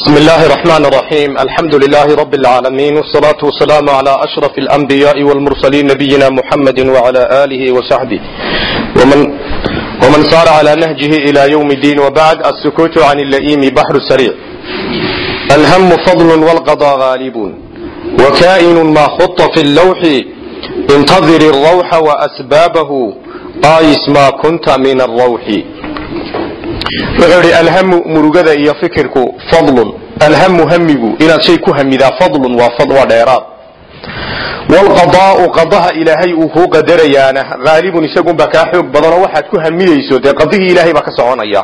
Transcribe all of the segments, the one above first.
بسم الله الرحمن الرحيم الحمد لله رب العالمين والصلاة والسلام على أشرف الأنبياء والمرسلين نبينا محمد وعلى آله وصحبه ومن ومن صار على نهجه إلى يوم الدين وبعد السكوت عن اللئيم بحر سريع الهم فضل والقضى غالب وكائن ما خط في اللوح انتظر الروح وأسبابه آيس ما كنت من الروح wuxuu idhi alhamu murugada iyo fikirku fadlun. Alhamu hamigu inaad shay ku hamidaa fadlun waa dheeraad. Wlqadaau qadaha ilaahay uu kuu qadarayaana haalibun isagunbaa kaa xoog badanoo waxaad ku hamidayso dee qadihii ilahay baa ka soconaya.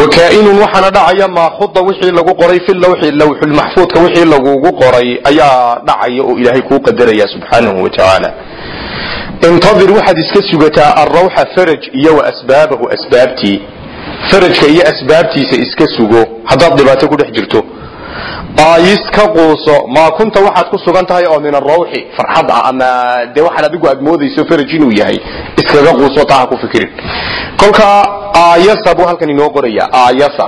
Wakaainun waxaana dhacaya maa khuda wixii lagu qoray fi lawxi lawxulmaxfuudka wixii lagugu qoray ayaa dhacaya oo ilaahay kuu qadaraya subxaanahu wa tacaala. Intadir waxaad iska sugataa alrawxa faraj iyo wa asbaabahu asbaabtii farajka iyo asbaabtiisa iska sugo haddaad dhibaato ku jirto. Aayis quuso maa kunta waxaad ku sugan tahay oo min arawxi farxad ah ama dee waxaad adigu aad moodayso faraj inuu yahay? Iskaga quuso taa ha ku fikirin. Kolkaa aayasa buu halkan inoo qoraya aayasa.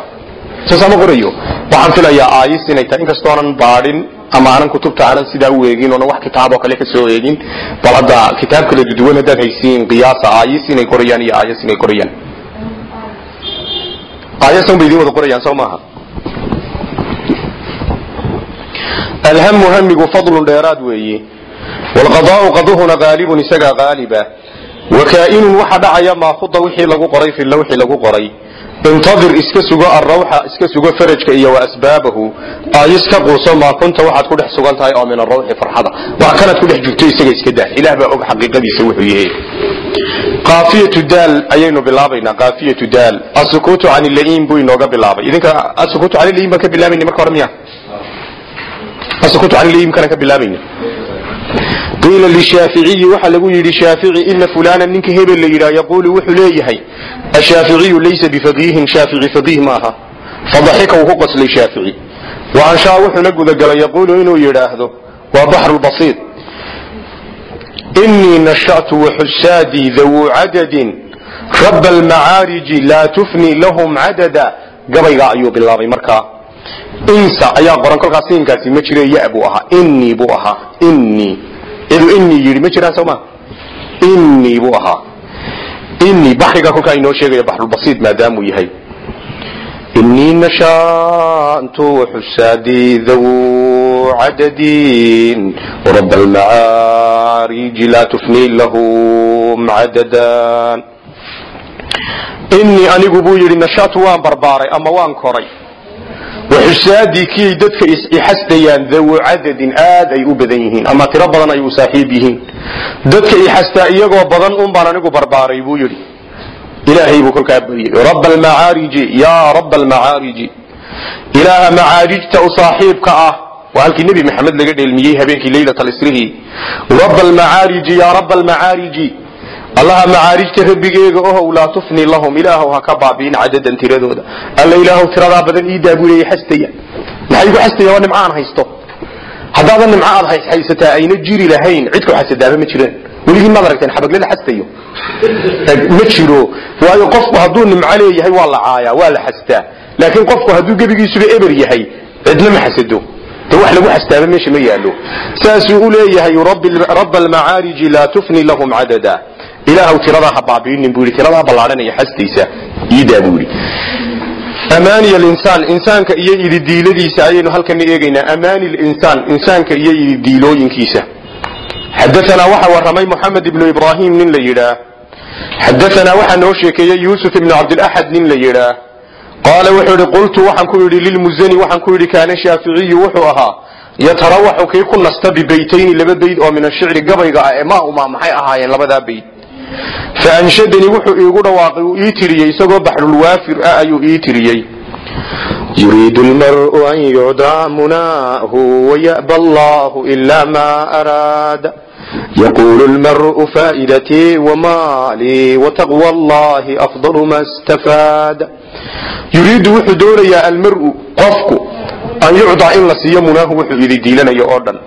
Saasaa ma qorayo. Waxaan filayaa aayis inay tahay inkastoonan baadhin ama aanan kutubta aanan sidaa u eegin oonan wax kitaaboo kale ka soo eegin bal hadda kitaab kala duwan haddaad haysiin qiyaasa aayis inay qorayaan iyo aayas inay qorayaan aayasan bay idin wada qorayaan soo maaha alhamu hamigu fadlun dheeraad weeye. Wlqadaau qaduhuna haalibun isagaa haaliba wakaainun waxa dhacaya maa khuda wixii lagu qoray fi lawxi lagu qoray. Intadir iska sugo alrawxa iska sugo farajka iyo wa asbaabahu. Aayis ka quuso maa kunta waxaad ku dhex sugan tahay oo min arawxi farxada. Wax kanaad ku dhex jirto isaga iska daa ilah baa og xaqiiqadiisa wuxuu yahay qaafiyatu daal ayaynu bilaabaynaa qaafiyatu daal. Asukuutu can ilaim buu inooga bilaabay. Idinka asukuutu can ilaim baan ka bilaabayna marka hore miya asukuutu can ilaim kana ka bilaabayna qiila lishaaficiyi waxaa lagu yidhi shaafici ina fulana ninka hebel la yidhaha yaquulu wuxuu leeyahay ashaaficiyu laysa bifaqiihin shaafici faqiih maaha fadaxika wuu ku qaslay shaafici wa anshaa wuxuuna gudagalay yaquulu inuu yidhaahdo waa baxru basiid inii nashatu waxusaadii dawuu cadadin raba almacaariji laa tufni lahum cadada gabaygaa ayuu bilaabay markaa insa ayaa qoran kolkaas siinkaasi ma jire ya buu ahaa inii buu ahaa inii ciduu inii yidhi ma jiraan soma inii buu ahaa inii baxrigaa kolkaa inoo sheegaya baxrulbasiid maadaamuu yahay inii nashaantu xusaadii dawu cadadin raba almacaariji laa tufni lahum cadadan inii anigu buu yidhi nashaatu waan barbaaray ama waan koray waxusaadii kiyay dadka ixasdayaan dawu cadadin aad ay u badan yihiin ama tiro badan ay u saaxiib yihiin dadka ixastaa iyagoo badan un baan anigu barbaaray buu yidhi ilaahay buu kolkaa baryay raba almacaariji yaa raba almacaariji ilaaha macaarijta u saaxiibka ah waa halkii nebi maxamed laga dheelmiyey habeenkii leylat alisrihi raba almacaariji yaa raba almacaariji allaha macaarijta rabbigeega ohow laa tufni lahum ilaahow ha ka baabi'in cadadan tiradooda alla ilaahow tiradaa badan ii daabuleeya xastaya maxay igu xastaya waa nimco aan haysto haddaadan nimco aad haysataa ayna jiri lahayn cid ku xasadaaba ma jiraan weligiin maad aragteen xabagle la xastayo ma jiro. Waayo qofku hadduu nimco leeyahay waa la caayaa waa la xastaa laakiin qofku hadduu gebigiisuba eber yahay cidna ma xasado de wax lagu xastaaba meesha ma yaalo saasuu u leeyahay raba almacaariji laa tufni lahum cadada. Ilaahw tiradaa ha baabiinin buu yidhi tiradaa ballaadhanaya xastaysa iidaa buu yidhi. Amaani linsaan insaanka iyo ididiiladiisa ayaynu halkana eegaynaa. Amaani linsaan insaanka iyo ididiilooyinkiisa xadaanaa waxaa warramay moxamed ibnu ibraahim nin la yidhaah xadaanaa waxaa noo sheekeeyey yuusuf ibnu cabdilaxad nin la yidhaah qaala wuxuu idhi qultu waxaan ku yidhi lilmuzani waxaan ku yidhi kaana shaaficiyu wuxuu ahaa yatarawaxu kii ku nasta bibaytayni laba bayd oo min ashicri gabayga ah ee ma uma maxay ahaayeen labadaa bayd faanshadanii wuxuu iigu dhawaaqay uu ii tiriyey isagoo baxrulwaafir ah ayuu ii tiriyey yuriidu lmar'u an yucdaa munaahu waya'ba allahu ila ma araada wamaalii wataqwa allahi afdalu ma stafaada yuriidu wuxuu doonayaa almar'u qofku an yucdaa in la siiyo munaahu wuxuu idi diilanayo oo dhan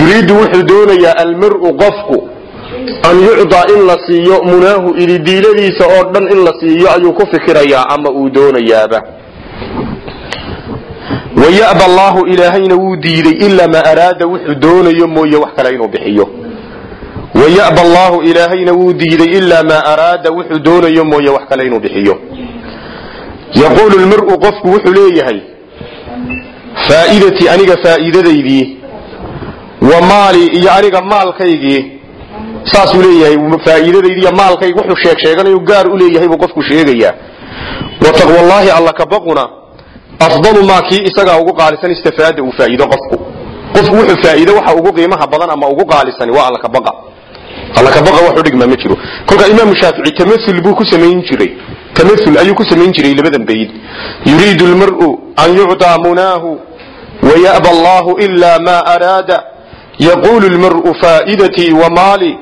yuriidu wuxuu doonayaa almar'u qofku an yucdaa in la siiyo munaahu ididiiladiisa oo dhan in la siiyo ayuu ku fikirayaa ama uu doonayaaba waya'ba allaahu ilaahayna wuu diiday ilaa maa araada wuxuu doonayo mooye wax kale inuu bixiyo waya'ba allaahu ilaahayna wuu diiday ilaa maa araada wuxuu doonayo mooye wax kale inuu bixiyo yaquulu lmar'u qofku wuxuu leeyahay faa'idatii aniga faa'iidadaydii wa maali iyo aniga maalkaygii saasuu leeyahay faa'iidadaydii iyo maalkaygi wuxuu sheeg sheeganayu gaar u leeyahay buu qofku sheegayaa wa taqwallaahi alla kabaquna afdalu maa kii isagaa ugu qaalisan istafaada uu faa'iido qofku qofku wuxuu faa'iido waxa ugu qiimaha badan ama ugu qaalisani waa alla kabaqa alla kabaqa wax u dhigma ma jiro kolka imaamu shaafici tamasul buu ku samayn jiray tamasul ayuu ku samayn jiray labadan bayd yuriidu lmar'u an yucطaa munaahu waya'ba allahu ila ma araada yaqulu lmar'u faa'idatii wa maali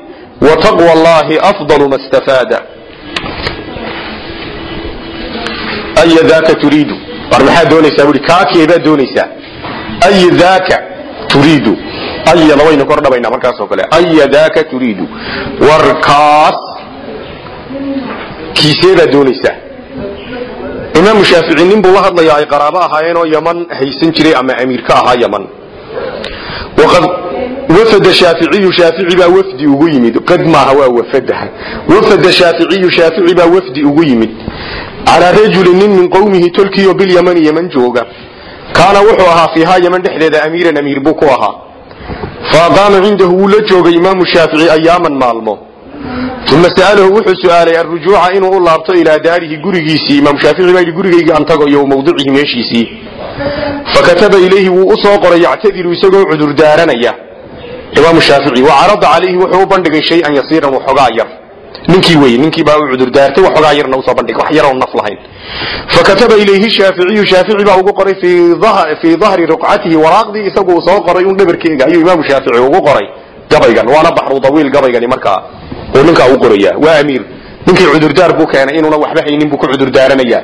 wa taqwa allahi afdalu ma istafaada aya daaka turiidu war maxaa doonaysaa? Buhi kaakeebaad doonaysaa? Ay daaka turiidu. Ayada waynu kor dhabaynaa markaasoo kale. Aya daaka turiidu. War kaas kiiseebaad doonaysaa? Imaamu shaafici nin buu la hadlayaa ay qaraabo ahaayeenoo yaman haysan jiray ama amiir ka ahaa yaman. Waqad wafada shaaficiyu shaafici baa wafdi ugu yimid. Qad maaha waa wafadaha. Wafada shaaficiyu shaafici baa wafdi ugu yimid calaa rajulin nin min qowmihi tolkiyo bilyamani yaman jooga kaana wuxuu ahaa fiihaa yaman dhexdeeda amiiran amiir buu ku ahaa faaqaama cindahu wuu la joogay imaamu shaafici ayaaman maalmo uma sa'alahu wuxuu su'aalay arrujuuca inuu u laabto ilaa daarihi gurigiisii imaamu shaafici baa yidhi gurigaygii aan iyo mawdicihi meeshiisii fakataba ilayhi wuu u qoray yactadiru isagoo cudur imaamu shaafici wa carada calayhi wuxuu u bandhigay shay-an yasiiran waxoogaa yar ninkii wey ninkii baa u cudurdaartay waxoogaa yarna u soo bandhig wax yaroon naf lahayn. Fakataba ilayhi shaaficiyu shaafici baa ugu qoray fii dahri ruqcatihi waraaqdii isagu uu soo qoray un dhabarkeega ayuu imaamu shaafici ugu qoray. Gabaygan waana baxru dawiil gabaygani markaa uu ninkaa u qoraya waa amiir. Ninkii cudurdaar buu keenay inuuna waxba haynin buu ku cudurdaaranaya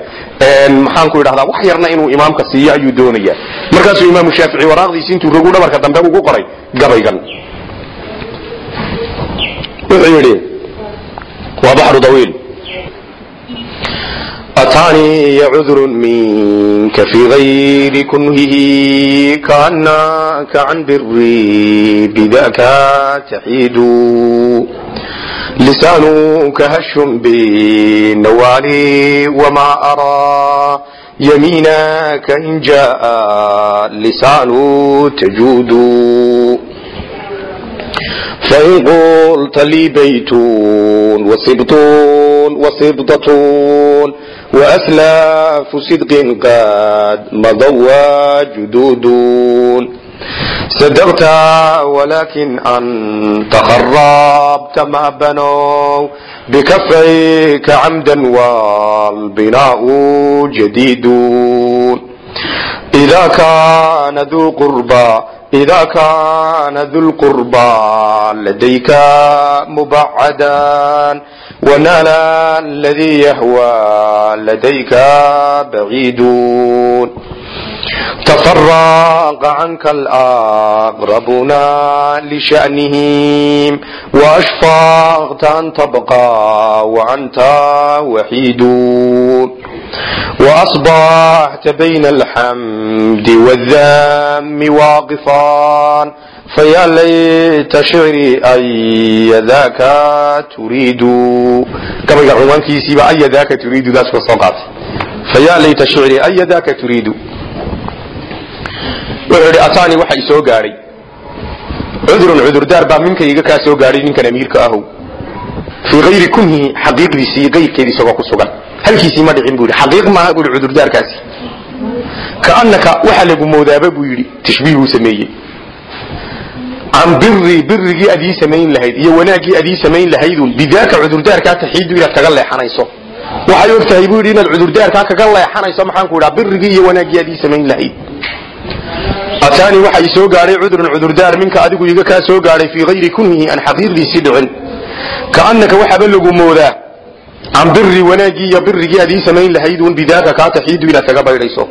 maxaanku idhahdaa wax yarna inuu imaamka siiyo ayuu doonaya markaasuu imaamu shaafici waraaqdiisi intuu rogu dhabarka dambe ugu qoray gabaygan. Wuxuu yidhi waa baxru dawiil أتاني عذر منك في غير كنهه كأنك عن بري بذاك تحيد لسانك هش بالنوالي وما أرى يمينك إن جاء اللسان تجود فإن قلت لي بيت وسبط وسبطة وأسلاف صدق قد مضوا جدود صدقت ولكن أنت خربت ما بنوا بكفيك عمدا والبناء جديد إذا كان ذو قربى إذا كان ذو القربى لديك مبعدا ونال الذي يهوى لديك بعيد تفرق عنك الأقربون لشأنهم وأشفقت أن تبقى وأنت وحيد وأصبحت بين الحمد والذم واقفا فيا ليت شعري أي ذاك تريد كما يقول عنوان كيسيبا أي ذاك تريد ذاك الصوقات فيا ليت شعري أي ذاك تريد wuxuu ataani waxa i soo gaadhay cudurun cudurdaar baa minka iga kaa soo gaadhay ninkan amiirka ahow fii hayri kunhihi xaqiiqdiisii qayrkeedi isagoo ku sugan halkiisii ma dhicin buu yidhi xaqiiq maaha buu yidhi cudurdaarkaasi. Kaannaka waxa lagu moodaaba buu yidhi tashbiih buu sameeyey. Can biri birigii adii samayn lahayd iyo wanaaggii adii samayn lahaydun bidaaka cudurdaarkaa taxiidu inaad kaga leexanayso. Waxay og buu yidhi inaad cudurdaarkaa kaga leexanayso maxaan ku idhaa birigii iyo wanaaggii adii samayn lahayd. Ataani waxa i soo gaadhay cudurun cudurdaar minka adigu iga kaa soo gaadhay fii hayri kunhihi aan xaqiiqdiisii dhicin. Kaannaka waxaaba lagu moodaa can biri wanaaggii iyo birigii adii samayn lahaydun bidaaka kaa taxiidu inaad kaga baydhayso.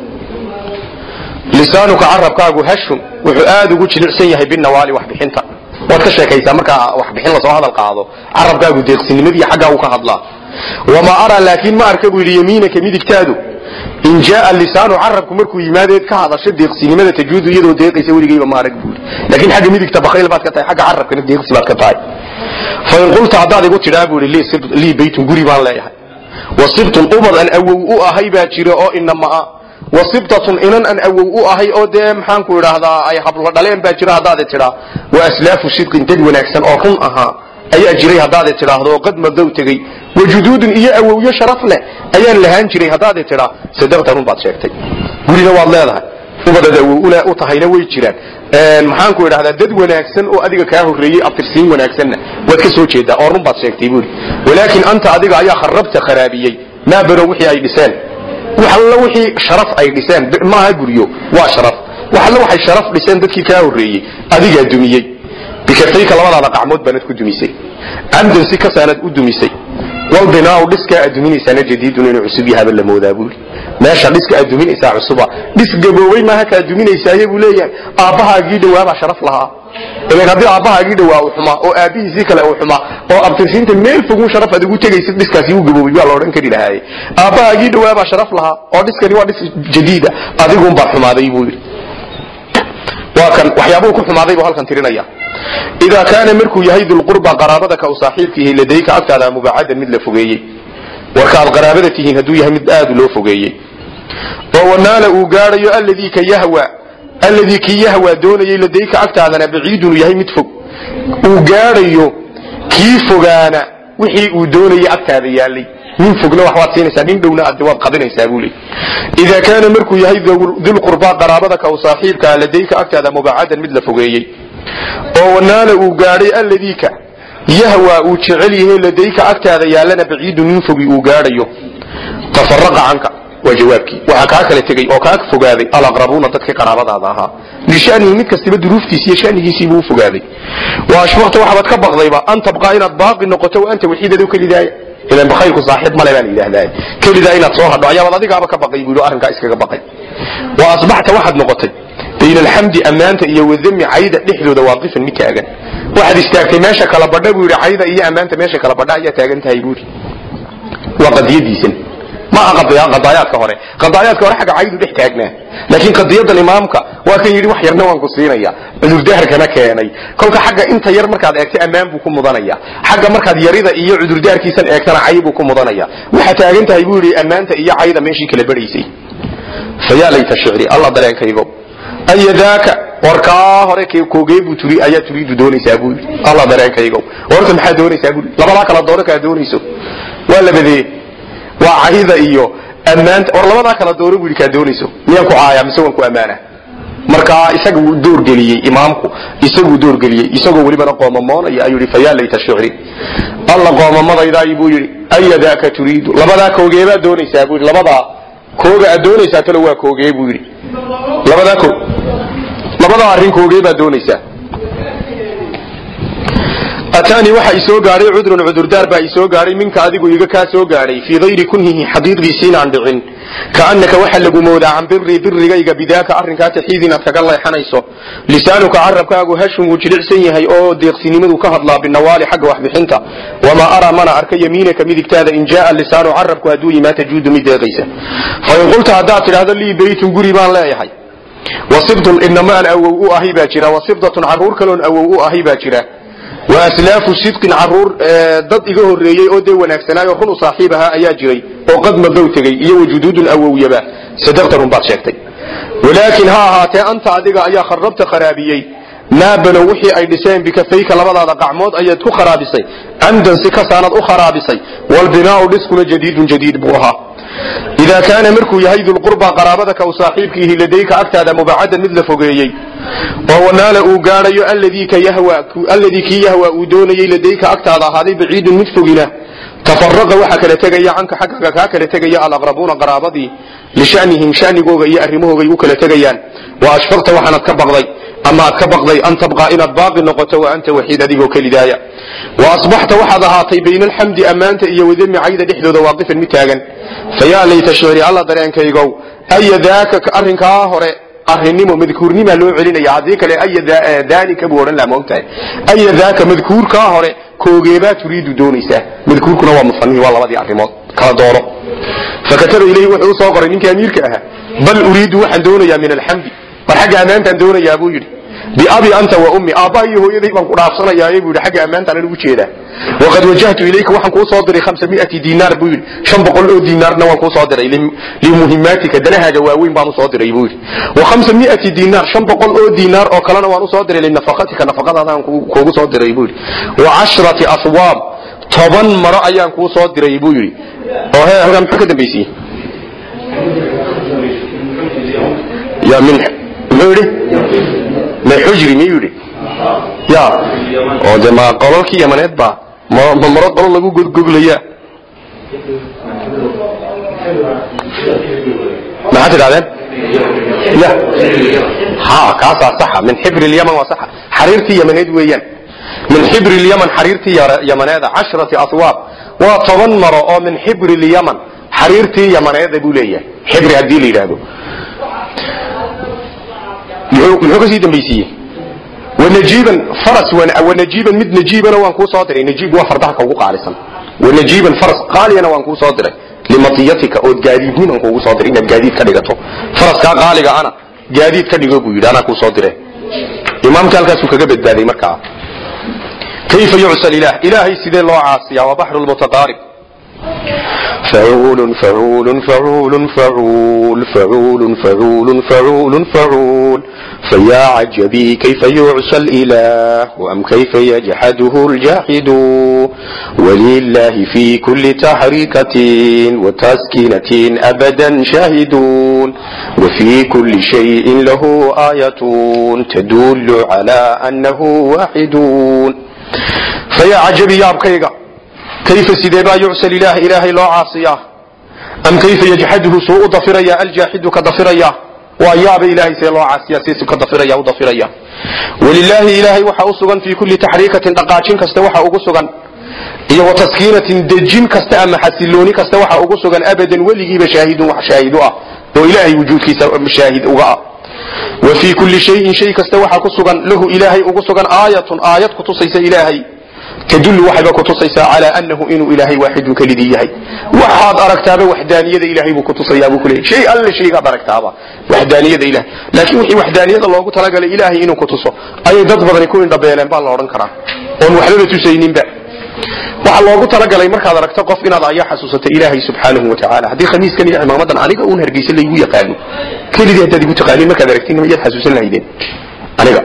Lisaanuka carabkaagu hashun wuxuu aad ugu jilicsan yahay binawaali waxbixinta. Waad ka sheekaysaa markaa waxbixin la soo hadal qaado. Carabkaagu deeqsinimadiiyo xaggaa u ka hadlaa. Wamaa araa laakiin ma arka buu yidhi yamiinaka midigtaadu in jaaa lisaanu carabku markuu yimaadeed ka hadasho deeqsinimada tajuudu iyadoo deeqaysa weligeyba maarag buuri. Laakiin xagga midigta bakayl baad ka tahay xagga carabkana deeqsi baad ka tahay. Fain qulta haddaad igu tidhaa buuri lii baytun guri baan leeyahay. Wasibtun ubad an awow u ahay baa jira oo inamaa wasibtatun inan an awow u ahay oo dee maxaanku idhaahdaa ay hablo dhaleen baa jira haddaad tidhaa. Wa aslaafu sidqin dad wanaagsan oo run ahaa ayaa jiray haddaad tidhaahdo oo qad madow tegey. Wajuduudun iyo awowyo sharaf leh ayaan lahaan jiray haddaad tidhaa sadaqta run baad sheegtay. Gurina waad leedahay. Ubadad awow u tahayna way jiraan. Maxaanku idhahdaa dad wanaagsan oo adiga kaa horreeyey abtirsiin wanaagsanna waad ka soo jeedaa oo run baad sheegtay buuri walaakin anta adiga ayaa kharabta kharaabiyey. Maa banow wixii ay dhiseen? Wax alla wixii sharaf ay dhiseen? Maaha guryo waa sharaf. Wax alla waxay sharaf dhiseen dadkii kaa horreeyey. Adigaa dumiyey bikafayka labadaada qacmood baanad ku dumisay. Camdan si kasaanad u dumisay. Walbinaau dhiskaa aad duminaysaana jadiidun inuu cusub yahaba la moodaa buuri meesha dhiska aad duminaysaa cusuba. Dhis gaboobay maaha kaa duminaysaaye buu leeyahay. Aabbahaagii dhawaabaa sharaf lahaa. Ilan haddii aabbahaagii dhawaa u xumaa oo aabbihiisii kale u xumaa oo abtirsiinta meel fogun sharaf aad ugu tegaysid dhiskaasi wuu gaboobay waa la odhan kari lahaaye. Aabbahaagii dhawaabaa sharaf lahaa oo dhiskani waa dhis jadiida adigunbaad xumaaday buu yidhi waa kan waxyaabuu ku xumaaday buu halkan tirinaya. Idaa kaana markuu yahay dulqurba qaraabada ka u saaxiibka yahay ladayka agtaada mubaacadan mid la fogeeyey. Warka aad qaraabada tihiin hadduu yahay mid aad loo fogeeyey. Oo wanaala uu gaadhayo alladii ka yahwa alladii kii yahwa doonayay ladayka agtaadana baciidun yahay mid fog. Uu gaadhayo kii fogaana wixii uu doonayay agtaada yaalay nin fogna wax waad siinaysaa nin dhowna ad waad qadinaysaa buu leey idaa kaana markuu yahay dilqurbaa qaraabada ka u saaxiibkaa ladayka agtaada mubaacadan mid la fogeeyey. Oo wanaala uu gaadhay alladiika yahwa uu jecel yahay ladayka agtaada yaallana baciidu nin fogi uu gaadhayo. Tafaraqa canka waa jawaabkii. Waxaa kaa kala tegey oo kaa fogaaday. Alaqrabuuna dadkii qaraabadaada ahaa. Lishanihi mid kastiba duruuftiisi iyo shanigiisiibuu u fogaaday. Wa ashfaqta waxaad ka baqdayba an tabqaa inaad baaqi noqoto wa anta waxiidado kelidaaya. Ilan bakhaylku saaxiib male baa la yidhahdaa. Kelidaa inaad soo hadho ayaabaad adigaaba ka baqay buu arrinkaa iskaga baqay. Wa asbaxta waxaad noqotay. Bayna alxamdi ammaanta iyo wadami cayda dhexdooda waaqifan mid taagan. Waxaad istaagtay meesha kala badha buu yidhi cayda iyo ammaanta meesha kala badha ayaa taagan tahay buu yidhi. Waa qadiyadiisan ma aha qadaayaadka hore. Qadaayaadka hore xagga caydu dhex taagnaa. Laakiin qadiyadan imaamka waa kan yidhi wax yarna waan ku siinaya. Cudurdaarkana keenay. Kolka xagga inta yar markaad eegta ammaan buu ku mudanaya. Xagga markaad yarida iyo cudurdaarkiisan eegtana cay buu ku mudanaya. Waxaa taagan tahay buu yidhi ammaanta iyo cayda meeshii kala badhaysay. Fayaa layta shicri alla dareenkaygo. Ayadaaka warkaa hore koogee buu turi ayaa turiidu doonaysaa buu yidhi. Alla dareenkaygo. Horta maxaa doonaysaa? buu labadaa kala dooro kaa doonayso. Waa labadee waa cayda iyo ammaanta war labadaa kala dooro buu yidhi kaa doonayso miyaan ku caaya mise waan ku ammaana? Markaa isaga wuu doorgeliyey imaamku isaguu doorgeliyey isagoo welibana qoomamoonaya ayuu yidhi fayaa layta shicri alla qoomamadaydaay buu yidhi ayadaaka turiidu? Labadaa koogeebaa doonaysaa buu yidhi labadaa kooga aad doonaysaa talo waa koogee buu yidhi. Labadaa ko labadaa arrin koogee baad doonaysaa ataanii waxa isoo gaadhay cudrun cudurdaar baa isoo gaadhay minka adigu iga kaa soo gaadhay fii hayri kunhihi xaqiiqdiisiinaan dhicin. Kaannaka waxa lagu moodaa can birii birigayga bidaaka arrinkaa taxiid inaad kaga leexanayso. Lisaanuka carabkaagu hashun jilicsan yahay oo deeqsinimadu ka hadlaa binawaali xagga waxbixinta. Wamaa araa mana arka yamiinaka midigtaada in jaaa lisaanu carabku hadduu yimaa tajuudu mid deeqaysa. Fain qulta haddaad tidhaahdo lii beytun guri baan leeyahay. Wasibtun inamaan awow u ahay baa jira wasibdatun carruur kaloon awow u ahay baa jira wa aslaafu sidqin carruur dad iga horreeyey oo dee wanaagsanaayo run u ayaa jiray oo qad madow tegey iyo wajuduudun awowyaba sadaqta run baad sheegtay walaakin ha ahaatee anta adiga ayaa kharabta kharaabiyey maa banow wixii ay dhiseen bikafayka labadaada qacmood ayaad ku kharaabisay camdan si kasaanad u kharaabisay walbinaau dhiskuna jadiidun jadiid buu ahaa idaa kaana markuu yahay dulqurba qaraabada ka u saaxiibkiihi ladayka agtaada mubaacadan mid la fogeeyey oo wanaala uu gaadhayo alladii kii yahwa uu doonayey ladayka agtaada ahaaday baciidun mid fogina tafaraqa waxa kala tegaya canka xaggaga kaa kala tegaya alaqrabuuna qaraabadii lishanihim shanigooga iyo arrimahoogaay u kala tegayaan wa ashfaqta waxaanad ka baqday ama ad ka baqday an tabqaa inaad baaqi noqoto wa anta waxiid adigoo kelidaaya wa asbaxta waxaad ahaatay bayna alxamdi ammaanta iyo wadami dhexdooda waaqifan mid taagan fayaa layta shicri alla dareenkaygow aya daaka arrinkaa hore arrinimo madkuurnima loo celinaya. Haddii kale aya daanika buu odhan laha maogtahay aya daaka madkuurkaa hore koogeebaa turiidu doonaysaa. Madkuurkuna waa musanihi waa labadii arrimood kala dooro. Fakataba ilayhi wuxuu u soo qoray ninkii amiirka ahaa. Bal uriidu waxaan doonayaa min alxamdi war xagga ammaantaan doonayaa buu yidhi biabi anta wa ummi. Aabbaha iyo hooyaday baan ku dhaafsanayaa buu yidhi xagga ammaantaan anigu jeedaa. Waqad wajahtu ilayka waxaan kuu soo diray hamsamiati diinaar buu yidhi. Shan boqol oo diinaarna waan kuu soo diray. Limuhimaatika danahaaga waaweyn baan u soo diray buu yidhi. Wa hamsamiati diinaar shan boqol oo diinaar oo kalena waan u soo diray linafaqatika nafaqadaadaan kuugu soo diray buu yidhi. Wa cashrati aswaab toban maro ayaan kuu soo diray buu yidhi. Oo he halkaa muxuu ka dambaysiye ya min muxuu yidhi min xujri miyuu yidhi ya oo de ma qolalkii yamaneed baa ma maro qolo lagu godgoglaya maxaad tidhahdeen ya ha kaasaa saxa min xibri lyaman waa saxa xariirtii yamaneed weeyaan min xibri lyaman xariirtii yamaneeda cashrati aswaab waa toban maro oo min xibri lyaman xariirtii yamaneeda buu leeyahay xibri haddii la yidhaahdo muxuu ka sii dambaysiiyey wanajiiban faras wanajiiban mid najiibana waan kuu soo diray. Najiib waa fardaha ka ugu qaalisan. Wanajiiban faras qaaliyana waan kuu soo diray. Limatiyatika ood gaadiidniman kuugu soo diray inaad gaadiid ka dhigato. Faraskaa qaaliga ana gaadiid ka dhigo buu yidhi anaa kuu soo dire imaamka halkaasuu kaga badbaaday markaa. Kayfa yucsal ilah ilaahay sidee loo caasiyaa? Waa baxru lmutaqaarib فعول فعول فعول فعول فعول فعول فعول فعول فيا عجبي كيف يعصى الإله أم كيف يجحده الجاحد ولله في كل تحريكة وتسكينة أبدا شاهدون وفي كل شيء له آية تدل على أنه واحدون فيا عجبي يا أبكيك kayfa sideebaa yucsal ilaah ilaahay loo caasiyaa am kayfa yajxaduhu suu u dafiraya aljaaxidu ka dafiraya waa yaaba ilahay see loo caasiya siisu ka dafiraya u dafiraya walilaahi ilaahay waxa u sugan fii kulli taxriikatin dhaqaajin kasta waxa ugu sugan iyo wa dejin kasta ama xasilooni kasta waxa ugu sugan abadan weligiiba shaahidun wax shaahid u ah oo ilaahay wujuudkiisa shaahid uga ah wa fii kulli shayin shay kasta waxa ku sugan lahu ilaahay ugu sugan aayatun aayad kutusaysa ilaahay tadullu waxayba ku tusaysaa calaa annahu inuu ilaahay waaxidun kelidii yahay waxaad aragtaaba waxdaaniyada ilaahay buu ku tusayaa buu kuleeyay shay alle shaygaad aragtaaba waxdaaniyada ilahay laakiin wixii waxdaaniyada loogu talagalay ilaahay inuu ku tuso ayay dad badani ku indhabeeleen baa la odhan karaa oon waxbaba tusayninba waxaa loogu talagalay markaad aragto qof inaad ayaa xasuusata ilaahay subxaanahu watacaala haddii khamiiskan iyo cimaamadan aniga uun hargeysa laygu yaqaano kelidii haddaad igu taqaaniin markaad aragtiin yaad xasuusan lahaydeen aniga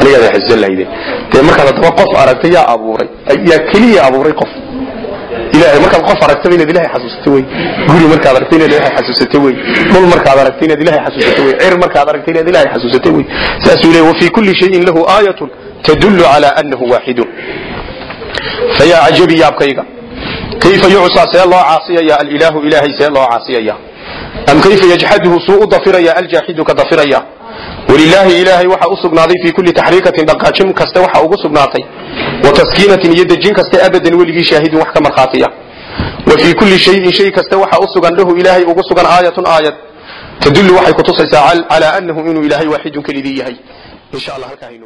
anigaada xuseen lahaydeen dee markaad haddaba qof aragtay yaa abuuray. Yaa keliya abuuray qof. Ilahay markaad qof aragtaba inaad ilahay xasuusato wey guri markaad aragta inaad ilahay xasuusato wey dhul markaad aragta inaad ilahay xasuusato wey cir markaad aragta inaad ilahay xasuusato wey saasuu leeyahy wafii kulli shayin lahu aayatun tadullu calaa annahu waaxidun fayaa cajabi yaabkayga kayfa yucsaa see loo caasiyaya alilaahu ilaahay see loo caasiyaya am kayfa yajxaduhu suu u dafiraya aljaaxidu ka dafiraya walilaahi ilaahay waxa u sugnaaday fii kulli taxriikatin dhaqaajin kaste waxa ugu sugnaatay. Wa taskiinatin iyo dejin kaste abadan weligii shaahidin wax ka markhaatiya. Wa fii kulli shayin shay kaste waxa u sugan lahu ilaahay ugu sugan aayatun aayad. Tadullu waxay kutusaysaa calaa annahu inuu ilaahay waaxidun kelidii yahay